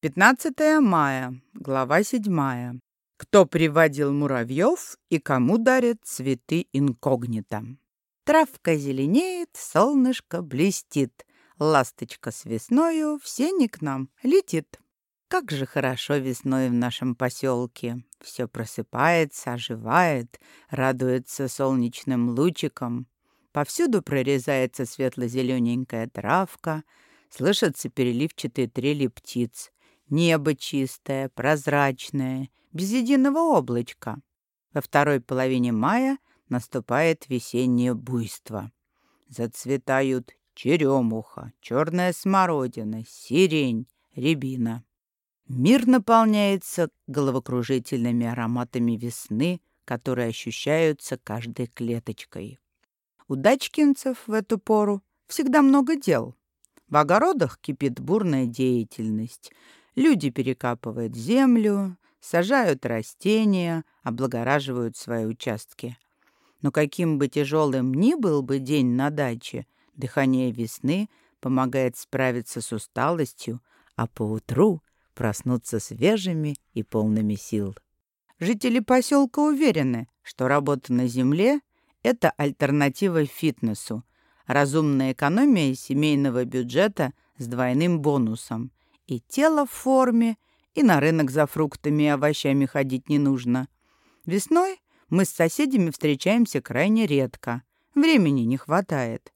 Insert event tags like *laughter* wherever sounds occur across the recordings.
15 мая, глава 7. Кто приводил муравьев и кому дарят цветы инкогнито. Травка зеленеет, солнышко блестит, ласточка с весною в сене к нам летит. Как же хорошо весной в нашем поселке. Все просыпается, оживает, радуется солнечным лучиком. Повсюду прорезается светло-зелененькая травка, слышатся переливчатые трели птиц. Небо чистое, прозрачное, без единого облачка. Во второй половине мая наступает весеннее буйство. Зацветают черемуха, черная смородина, сирень, рябина. Мир наполняется головокружительными ароматами весны, которые ощущаются каждой клеточкой. У дачкинцев в эту пору всегда много дел. В огородах кипит бурная деятельность. Люди перекапывают землю, сажают растения, облагораживают свои участки. Но каким бы тяжелым ни был бы день на даче, дыхание весны помогает справиться с усталостью, а поутру проснуться свежими и полными сил. Жители поселка уверены, что работа на земле – это альтернатива фитнесу, разумная экономия семейного бюджета с двойным бонусом – и тело в форме, и на рынок за фруктами и овощами ходить не нужно. Весной мы с соседями встречаемся крайне редко. Времени не хватает.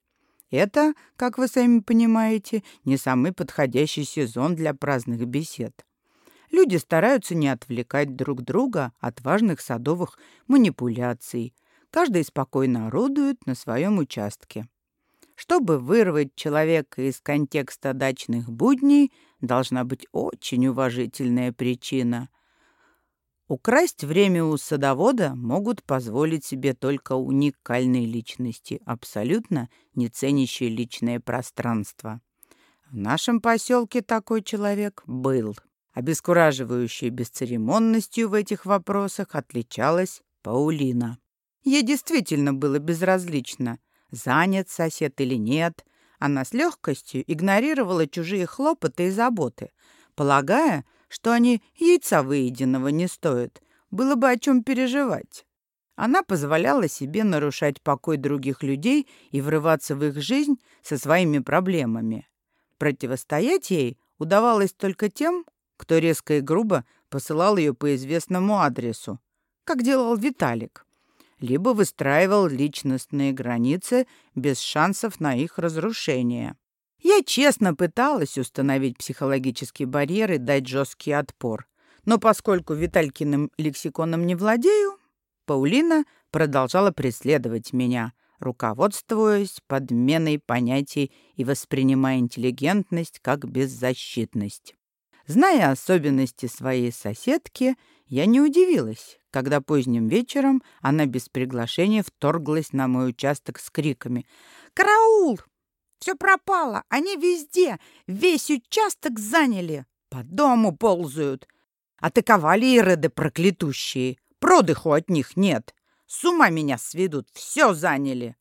Это, как вы сами понимаете, не самый подходящий сезон для праздных бесед. Люди стараются не отвлекать друг друга от важных садовых манипуляций. Каждый спокойно орудует на своем участке. Чтобы вырвать человека из контекста дачных будней, должна быть очень уважительная причина. Украсть время у садовода могут позволить себе только уникальные личности, абсолютно не ценящие личное пространство. В нашем поселке такой человек был. Обескураживающей бесцеремонностью в этих вопросах отличалась Паулина. Ей действительно было безразлично – занят сосед или нет. Она с легкостью игнорировала чужие хлопоты и заботы, полагая, что они яйца выеденного не стоят. Было бы о чем переживать. Она позволяла себе нарушать покой других людей и врываться в их жизнь со своими проблемами. Противостоять ей удавалось только тем, кто резко и грубо посылал ее по известному адресу, как делал Виталик либо выстраивал личностные границы без шансов на их разрушение. Я честно пыталась установить психологические барьеры, дать жесткий отпор. Но поскольку Виталькиным лексиконом не владею, Паулина продолжала преследовать меня, руководствуясь подменой понятий и воспринимая интеллигентность как беззащитность. Зная особенности своей соседки, я не удивилась, когда поздним вечером она без приглашения вторглась на мой участок с криками «Караул! Все пропало! Они везде! Весь участок заняли! По дому ползают! Атаковали ироды проклятущие! Продыху от них нет! С ума меня сведут! Все заняли!»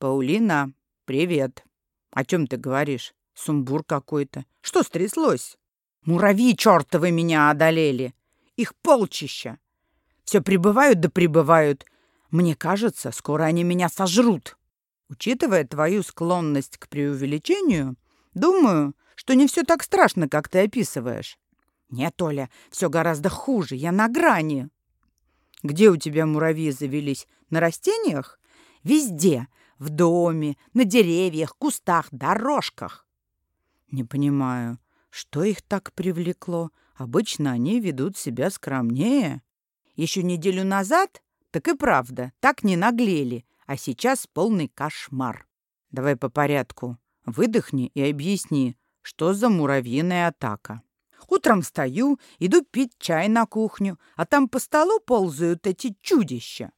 «Паулина, привет! О чем ты говоришь? Сумбур какой-то! Что стряслось?» «Муравьи чертовы меня одолели! Их полчища! Все прибывают да прибывают. Мне кажется, скоро они меня сожрут. Учитывая твою склонность к преувеличению, думаю, что не все так страшно, как ты описываешь. Нет, Оля, все гораздо хуже. Я на грани. Где у тебя муравьи завелись? На растениях? Везде. В доме, на деревьях, кустах, дорожках. Не понимаю, что их так привлекло? Обычно они ведут себя скромнее. Еще неделю назад, так и правда, так не наглели, а сейчас полный кошмар. Давай по порядку. Выдохни и объясни, что за муравьиная атака. Утром встаю, иду пить чай на кухню, а там по столу ползают эти чудища.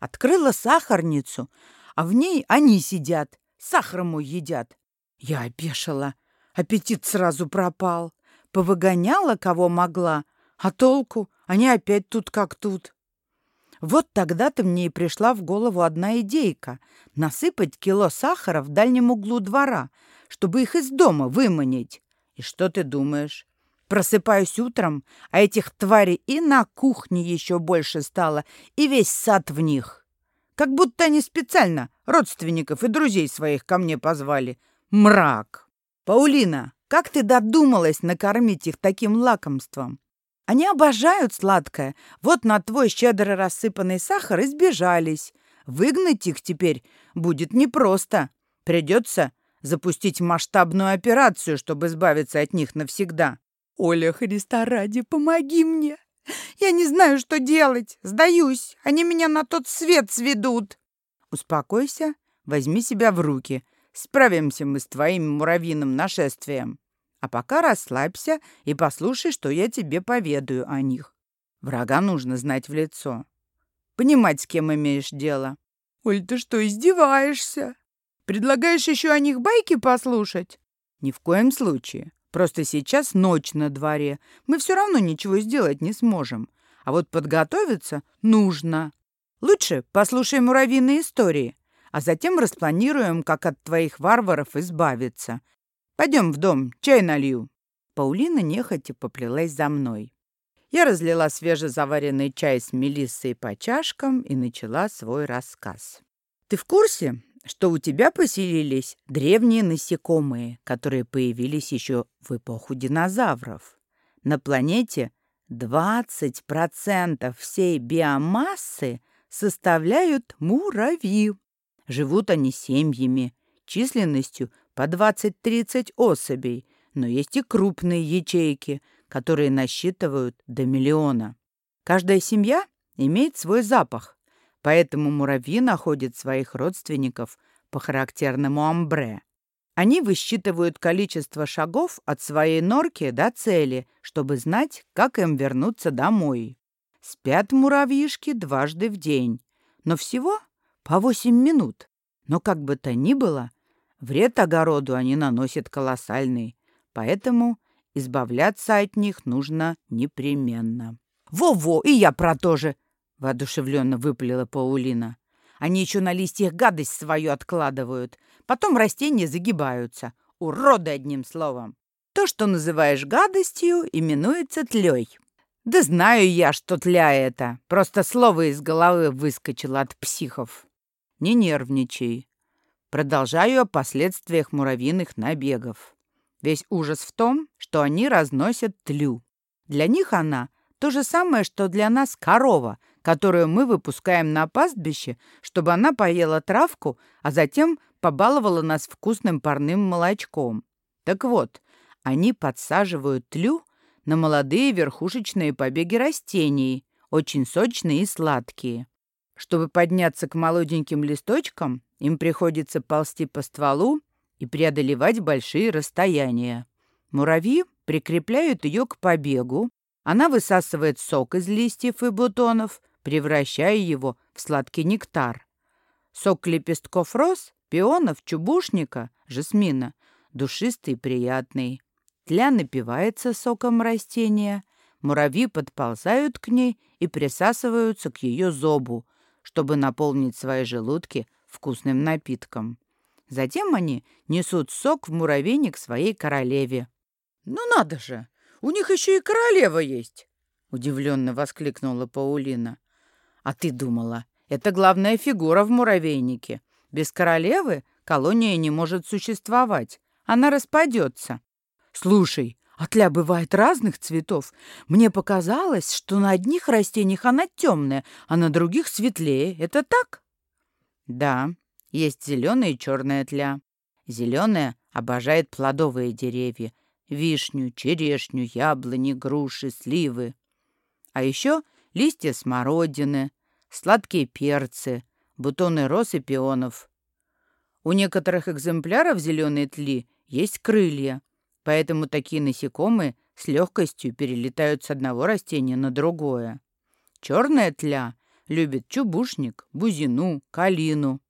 Открыла сахарницу, а в ней они сидят, сахар мой едят. Я опешила, аппетит сразу пропал. Повыгоняла, кого могла, а толку? Они опять тут как тут. Вот тогда-то мне и пришла в голову одна идейка — насыпать кило сахара в дальнем углу двора, чтобы их из дома выманить. И что ты думаешь? Просыпаюсь утром, а этих тварей и на кухне еще больше стало, и весь сад в них. Как будто они специально родственников и друзей своих ко мне позвали. Мрак! Паулина, как ты додумалась накормить их таким лакомством? Они обожают сладкое. Вот на твой щедро рассыпанный сахар избежались. Выгнать их теперь будет непросто. Придется запустить масштабную операцию, чтобы избавиться от них навсегда. Оля, Христа ради, помоги мне. Я не знаю, что делать. Сдаюсь. Они меня на тот свет сведут. Успокойся, возьми себя в руки. Справимся мы с твоим муравьиным нашествием. А пока расслабься и послушай, что я тебе поведаю о них. Врага нужно знать в лицо. Понимать, с кем имеешь дело. Оль, ты что, издеваешься? Предлагаешь еще о них байки послушать? Ни в коем случае. Просто сейчас ночь на дворе. Мы все равно ничего сделать не сможем. А вот подготовиться нужно. Лучше послушай муравьиные истории, а затем распланируем, как от твоих варваров избавиться. Пойдем в дом, чай налью». Паулина нехотя поплелась за мной. Я разлила свежезаваренный чай с мелиссой по чашкам и начала свой рассказ. «Ты в курсе, что у тебя поселились древние насекомые, которые появились еще в эпоху динозавров. На планете 20% всей биомассы составляют муравьи. Живут они семьями, численностью по 20-30 особей, но есть и крупные ячейки, которые насчитывают до миллиона. Каждая семья имеет свой запах, Поэтому муравьи находят своих родственников по характерному амбре. Они высчитывают количество шагов от своей норки до цели, чтобы знать, как им вернуться домой. Спят муравьишки дважды в день, но всего по 8 минут. Но как бы то ни было, вред огороду они наносят колоссальный, поэтому избавляться от них нужно непременно. «Во-во, и я про то же!» — воодушевленно выпалила Паулина. «Они еще на листьях гадость свою откладывают. Потом растения загибаются. Уроды, одним словом. То, что называешь гадостью, именуется тлей. Да знаю я, что тля это. Просто слово из головы выскочило от психов. Не нервничай. Продолжаю о последствиях муравьиных набегов. Весь ужас в том, что они разносят тлю. Для них она то же самое, что для нас корова, которую мы выпускаем на пастбище, чтобы она поела травку, а затем побаловала нас вкусным парным молочком. Так вот, они подсаживают тлю на молодые верхушечные побеги растений, очень сочные и сладкие. Чтобы подняться к молоденьким листочкам, им приходится ползти по стволу и преодолевать большие расстояния. Муравьи прикрепляют ее к побегу, она высасывает сок из листьев и бутонов, превращая его в сладкий нектар. Сок лепестков роз, пионов, чубушника, жасмина душистый и приятный. Тля напивается соком растения, муравьи подползают к ней и присасываются к ее зобу, чтобы наполнить свои желудки вкусным напитком. Затем они несут сок в муравейник своей королеве. «Ну надо же! У них еще и королева есть!» — удивленно воскликнула Паулина. А ты думала, это главная фигура в муравейнике. Без королевы колония не может существовать. Она распадется. Слушай, а тля бывает разных цветов. Мне показалось, что на одних растениях она темная, а на других светлее. Это так? Да, есть зеленая и черная тля. Зеленая обожает плодовые деревья. Вишню, черешню, яблони, груши, сливы. А еще листья смородины, сладкие перцы, бутоны роз и пионов. У некоторых экземпляров зеленой тли есть крылья, поэтому такие насекомые с легкостью перелетают с одного растения на другое. Черная тля любит чубушник, бузину, калину.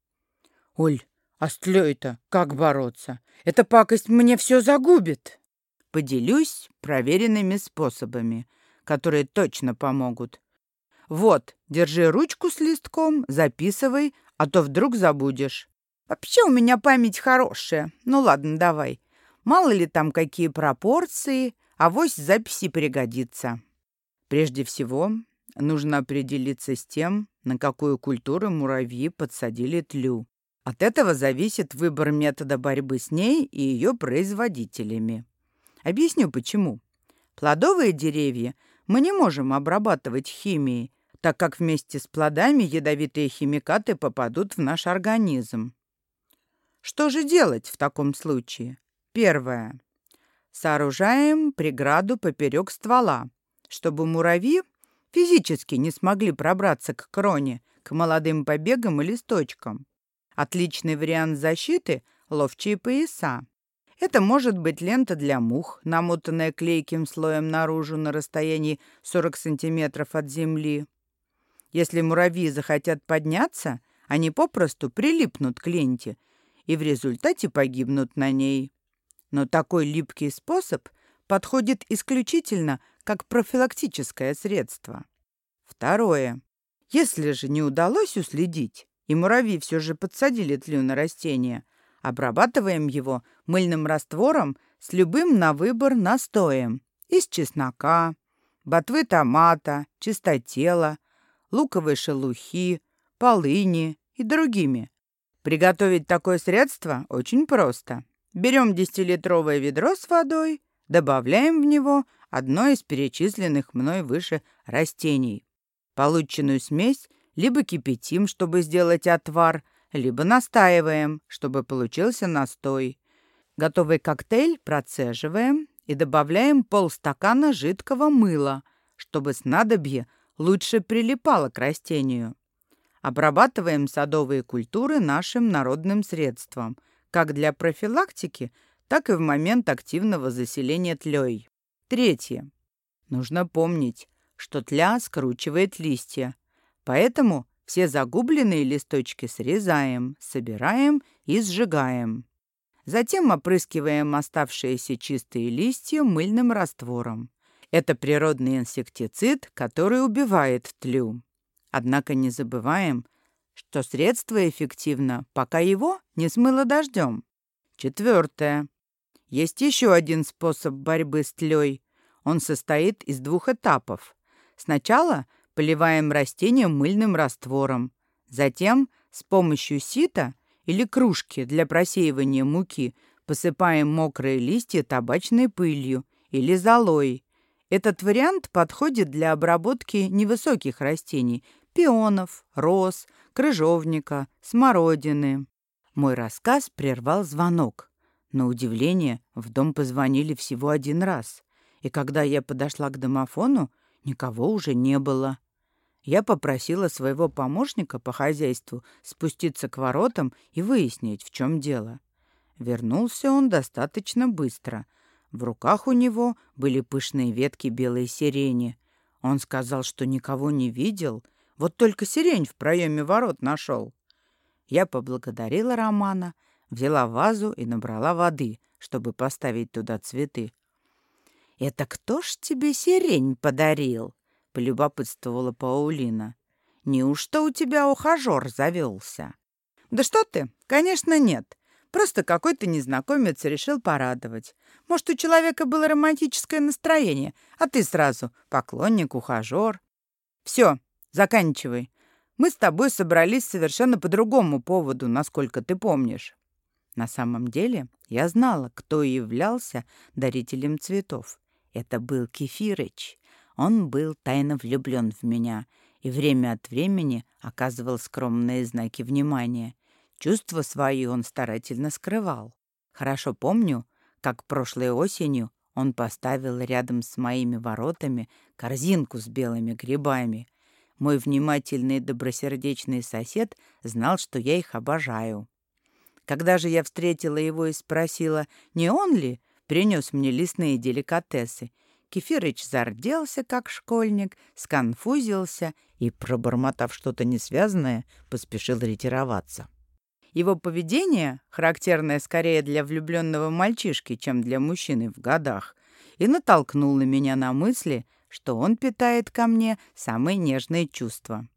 «Оль, а с тлей-то как бороться? Эта пакость мне все загубит!» Поделюсь проверенными способами, которые точно помогут. Вот, держи ручку с листком, записывай, а то вдруг забудешь. Вообще у меня память хорошая. Ну ладно, давай. Мало ли там какие пропорции, авось записи пригодится. Прежде всего, нужно определиться с тем, на какую культуру муравьи подсадили тлю. От этого зависит выбор метода борьбы с ней и ее производителями. Объясню почему. Плодовые деревья мы не можем обрабатывать химией, так как вместе с плодами ядовитые химикаты попадут в наш организм. Что же делать в таком случае? Первое. Сооружаем преграду поперек ствола, чтобы муравьи физически не смогли пробраться к кроне, к молодым побегам и листочкам. Отличный вариант защиты – ловчие пояса. Это может быть лента для мух, намотанная клейким слоем наружу на расстоянии 40 сантиметров от земли. Если муравьи захотят подняться, они попросту прилипнут к ленте и в результате погибнут на ней. Но такой липкий способ подходит исключительно как профилактическое средство. Второе. Если же не удалось уследить, и муравьи все же подсадили тлю на растение, обрабатываем его мыльным раствором с любым на выбор настоем из чеснока, ботвы томата, чистотела, луковой шелухи, полыни и другими, Приготовить такое средство очень просто. Берем 10-литровое ведро с водой, добавляем в него одно из перечисленных мной выше растений. Полученную смесь либо кипятим, чтобы сделать отвар, либо настаиваем, чтобы получился настой. Готовый коктейль процеживаем и добавляем полстакана жидкого мыла, чтобы снадобье лучше прилипало к растению. Обрабатываем садовые культуры нашим народным средством, как для профилактики, так и в момент активного заселения тлей. Третье. Нужно помнить, что тля скручивает листья, поэтому все загубленные листочки срезаем, собираем и сжигаем. Затем опрыскиваем оставшиеся чистые листья мыльным раствором. Это природный инсектицид, который убивает тлю. Однако не забываем, что средство эффективно, пока его не смыло дождем. Четвертое. Есть еще один способ борьбы с тлей. Он состоит из двух этапов. Сначала поливаем растение мыльным раствором. Затем с помощью сита или кружки для просеивания муки посыпаем мокрые листья табачной пылью или золой. Этот вариант подходит для обработки невысоких растений, пионов, роз, крыжовника, смородины. Мой рассказ прервал звонок. На удивление, в дом позвонили всего один раз. И когда я подошла к домофону, никого уже не было. Я попросила своего помощника по хозяйству спуститься к воротам и выяснить, в чем дело. Вернулся он достаточно быстро. В руках у него были пышные ветки белой сирени. Он сказал, что никого не видел — вот только сирень в проеме ворот нашел. Я поблагодарила Романа, взяла вазу и набрала воды, чтобы поставить туда цветы. «Это кто ж тебе сирень подарил?» — полюбопытствовала Паулина. «Неужто у тебя ухажер завелся?» «Да что ты? Конечно, нет. Просто какой-то незнакомец решил порадовать. Может, у человека было романтическое настроение, а ты сразу поклонник, ухажер. Все, Заканчивай. Мы с тобой собрались совершенно по другому поводу, насколько ты помнишь. На самом деле я знала, кто являлся дарителем цветов. Это был Кефирыч. Он был тайно влюблен в меня и время от времени оказывал скромные знаки внимания. Чувства свои он старательно скрывал. Хорошо помню, как прошлой осенью он поставил рядом с моими воротами корзинку с белыми грибами, мой внимательный добросердечный сосед знал, что я их обожаю. Когда же я встретила его и спросила, не он ли принес мне лесные деликатесы, Кефирыч зарделся, как школьник, сконфузился и, пробормотав что-то несвязанное, поспешил ретироваться. Его поведение, характерное скорее для влюбленного мальчишки, чем для мужчины в годах, и натолкнуло меня на мысли, что он питает ко мне самые нежные чувства.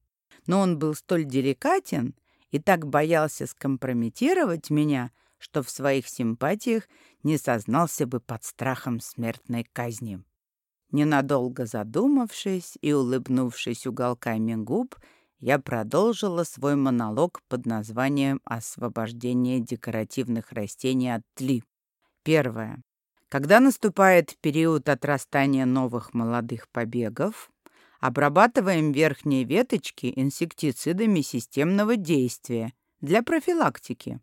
Но он был столь деликатен и так боялся скомпрометировать меня, что в своих симпатиях не сознался бы под страхом смертной казни. Ненадолго задумавшись и улыбнувшись уголками губ, я продолжила свой монолог под названием «Освобождение декоративных растений от тли». Первое. Когда наступает период отрастания новых молодых побегов, обрабатываем верхние веточки инсектицидами системного действия для профилактики.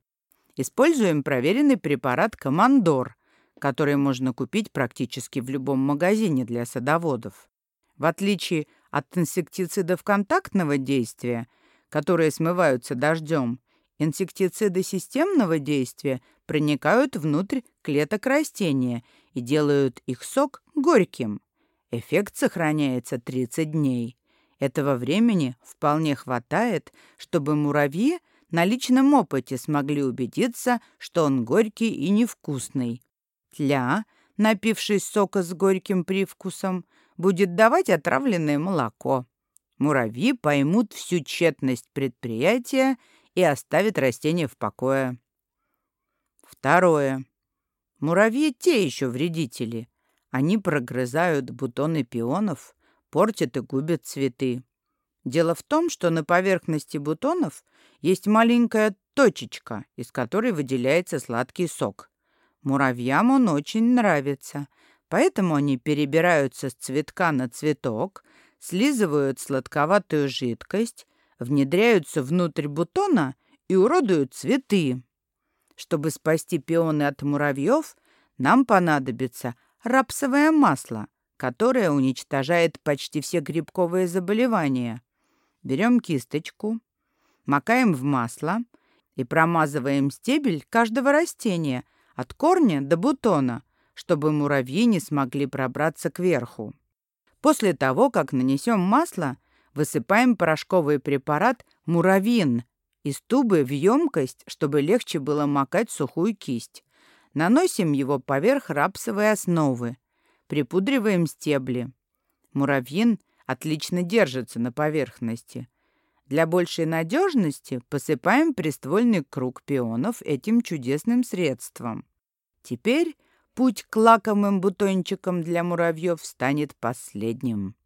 Используем проверенный препарат «Командор», который можно купить практически в любом магазине для садоводов. В отличие от инсектицидов контактного действия, которые смываются дождем, инсектициды системного действия проникают внутрь клеток растения и делают их сок горьким. Эффект сохраняется 30 дней. Этого времени вполне хватает, чтобы муравьи на личном опыте смогли убедиться, что он горький и невкусный. Тля, напившись сока с горьким привкусом, будет давать отравленное молоко. Муравьи поймут всю тщетность предприятия и оставят растение в покое. Второе. Муравьи те еще вредители. Они прогрызают бутоны пионов, портят и губят цветы. Дело в том, что на поверхности бутонов есть маленькая точечка, из которой выделяется сладкий сок. Муравьям он очень нравится, поэтому они перебираются с цветка на цветок, слизывают сладковатую жидкость, внедряются внутрь бутона и уродуют цветы. Чтобы спасти пионы от муравьев, нам понадобится рапсовое масло, которое уничтожает почти все грибковые заболевания. Берем кисточку, макаем в масло и промазываем стебель каждого растения – от корня до бутона, чтобы муравьи не смогли пробраться кверху. После того, как нанесем масло, высыпаем порошковый препарат «Муравин» из тубы в емкость, чтобы легче было макать сухую кисть. Наносим его поверх рапсовой основы. Припудриваем стебли. Муравьин отлично держится на поверхности. Для большей надежности посыпаем приствольный круг пионов этим чудесным средством. Теперь путь к лакомым бутончикам для муравьев станет последним.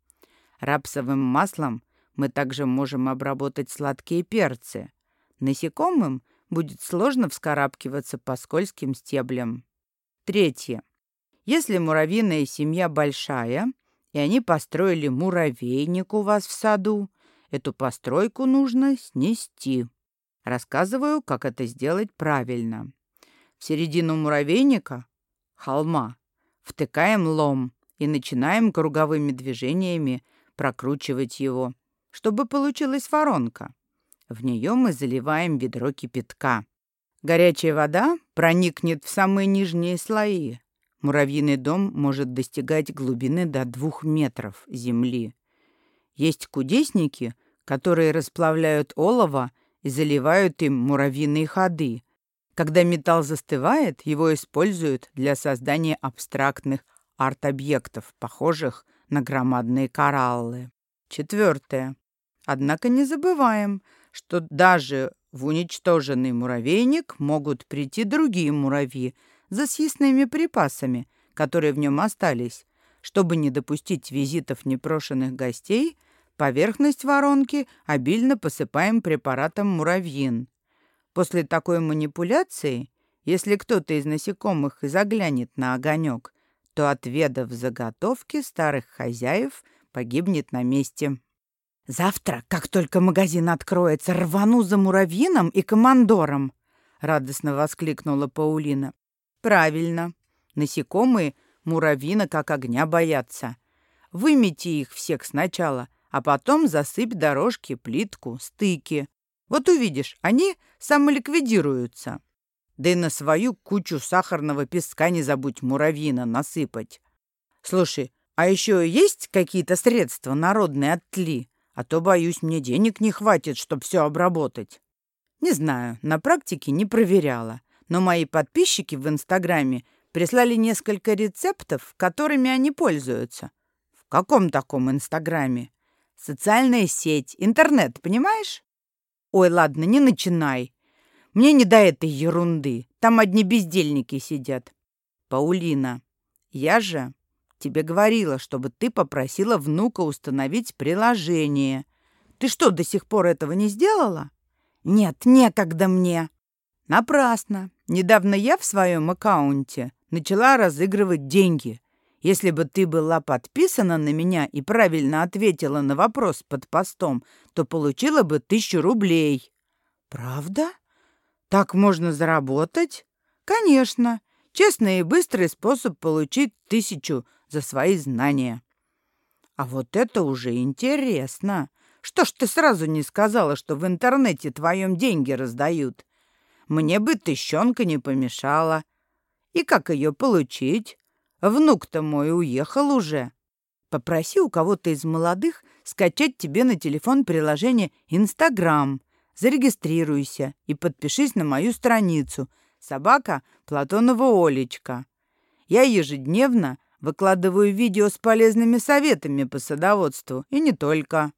Рапсовым маслом мы также можем обработать сладкие перцы. Насекомым будет сложно вскарабкиваться по скользким стеблям. Третье. Если муравьиная семья большая, и они построили муравейник у вас в саду, Эту постройку нужно снести. Рассказываю, как это сделать правильно. В середину муравейника, холма, втыкаем лом и начинаем круговыми движениями прокручивать его, чтобы получилась воронка. В нее мы заливаем ведро кипятка. Горячая вода проникнет в самые нижние слои. Муравьиный дом может достигать глубины до двух метров земли. Есть кудесники, которые расплавляют олово и заливают им муравьиные ходы. Когда металл застывает, его используют для создания абстрактных арт-объектов, похожих на громадные кораллы. Четвертое. Однако не забываем, что даже в уничтоженный муравейник могут прийти другие муравьи за съестными припасами, которые в нем остались. Чтобы не допустить визитов непрошенных гостей – Поверхность воронки обильно посыпаем препаратом муравьин. После такой манипуляции, если кто-то из насекомых и заглянет на огонек, то, отведав заготовки старых хозяев, погибнет на месте. «Завтра, как только магазин откроется, рвану за муравьином и командором!» — радостно воскликнула Паулина. «Правильно. Насекомые муравьина как огня боятся. Вымейте их всех сначала — а потом засыпь дорожки, плитку, стыки. Вот увидишь, они самоликвидируются. Да и на свою кучу сахарного песка не забудь муравьина насыпать. Слушай, а еще есть какие-то средства народные от тли? А то, боюсь, мне денег не хватит, чтобы все обработать. Не знаю, на практике не проверяла. Но мои подписчики в Инстаграме прислали несколько рецептов, которыми они пользуются. В каком таком Инстаграме? Социальная сеть, интернет, понимаешь? Ой, ладно, не начинай. Мне не до этой ерунды. Там одни бездельники сидят. Паулина, я же тебе говорила, чтобы ты попросила внука установить приложение. Ты что, до сих пор этого не сделала? Нет, некогда мне. Напрасно. Недавно я в своем аккаунте начала разыгрывать деньги. Если бы ты была подписана на меня и правильно ответила на вопрос под постом, то получила бы тысячу рублей. Правда? Так можно заработать? Конечно. Честный и быстрый способ получить тысячу за свои знания. А вот это уже интересно. Что ж ты сразу не сказала, что в интернете твоем деньги раздают? Мне бы тыщенка не помешала. И как ее получить? Внук-то мой уехал уже. Попроси у кого-то из молодых скачать тебе на телефон приложение «Инстаграм». Зарегистрируйся и подпишись на мою страницу «Собака Платонова Олечка». Я ежедневно выкладываю видео с полезными советами по садоводству, и не только.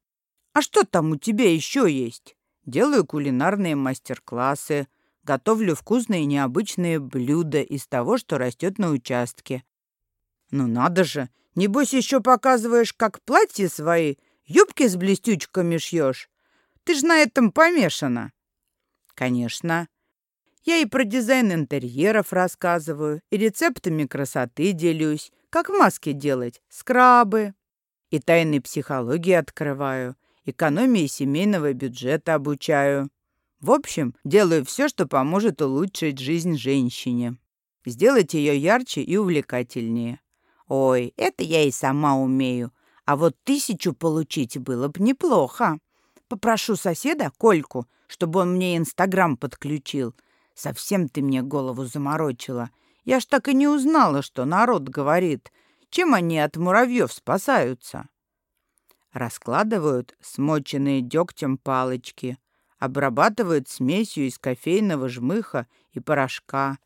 А что там у тебя еще есть? Делаю кулинарные мастер-классы, готовлю вкусные необычные блюда из того, что растет на участке. Ну надо же, небось еще показываешь, как платье свои, юбки с блестючками шьешь. Ты ж на этом помешана. Конечно. Я и про дизайн интерьеров рассказываю, и рецептами красоты делюсь, как маски делать, скрабы. И тайны психологии открываю, экономии семейного бюджета обучаю. В общем, делаю все, что поможет улучшить жизнь женщине. Сделать ее ярче и увлекательнее. Ой, это я и сама умею. А вот тысячу получить было бы неплохо. Попрошу соседа, Кольку, чтобы он мне Инстаграм подключил. Совсем ты мне голову заморочила. Я ж так и не узнала, что народ говорит. Чем они от муравьев спасаются? Раскладывают смоченные дегтем палочки, обрабатывают смесью из кофейного жмыха и порошка,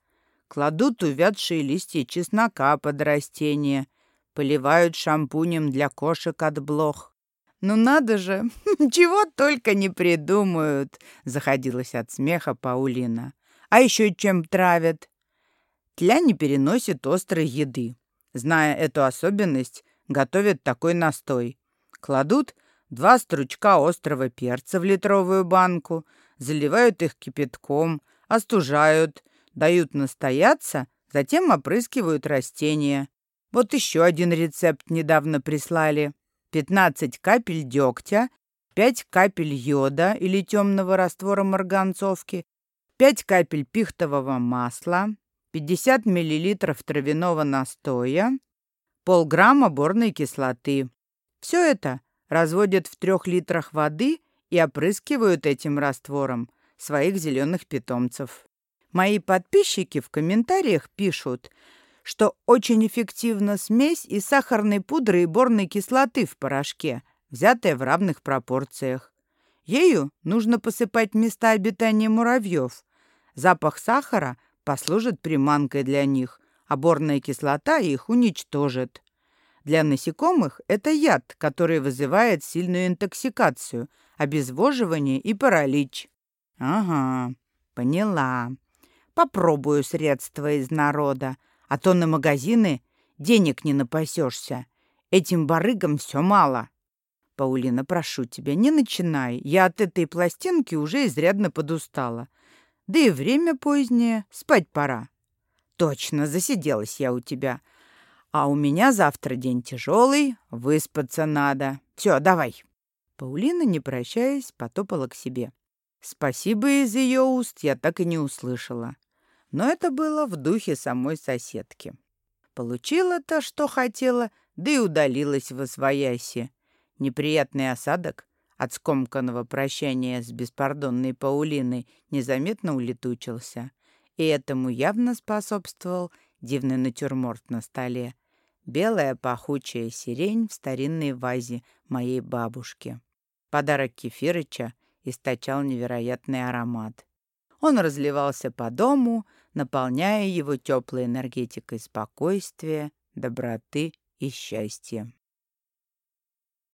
кладут увядшие листья чеснока под растение, поливают шампунем для кошек от блох. «Ну надо же, *laughs* чего только не придумают!» — заходилась от смеха Паулина. «А еще чем травят?» Тля не переносит острой еды. Зная эту особенность, готовят такой настой. Кладут два стручка острого перца в литровую банку, заливают их кипятком, остужают, дают настояться, затем опрыскивают растения. Вот еще один рецепт недавно прислали. 15 капель дегтя, 5 капель йода или темного раствора марганцовки, 5 капель пихтового масла, 50 мл травяного настоя, полграмма борной кислоты. Все это разводят в трех литрах воды и опрыскивают этим раствором своих зеленых питомцев. Мои подписчики в комментариях пишут, что очень эффективна смесь из сахарной пудры и борной кислоты в порошке, взятая в равных пропорциях. Ею нужно посыпать места обитания муравьев. Запах сахара послужит приманкой для них, а борная кислота их уничтожит. Для насекомых это яд, который вызывает сильную интоксикацию, обезвоживание и паралич. Ага, поняла. Попробую средства из народа, а то на магазины денег не напасешься. Этим барыгам все мало. Паулина, прошу тебя, не начинай. Я от этой пластинки уже изрядно подустала. Да и время позднее, спать пора. Точно, засиделась я у тебя. А у меня завтра день тяжелый, выспаться надо. Все, давай. Паулина, не прощаясь, потопала к себе. Спасибо из ее уст я так и не услышала. Но это было в духе самой соседки. Получила-то, что хотела, да и удалилась в освояси. Неприятный осадок от скомканного прощания с беспардонной Паулиной незаметно улетучился, и этому явно способствовал дивный натюрморт на столе. Белая пахучая сирень в старинной вазе моей бабушки. Подарок Кефирыча источал невероятный аромат. Он разливался по дому, наполняя его теплой энергетикой спокойствия, доброты и счастья.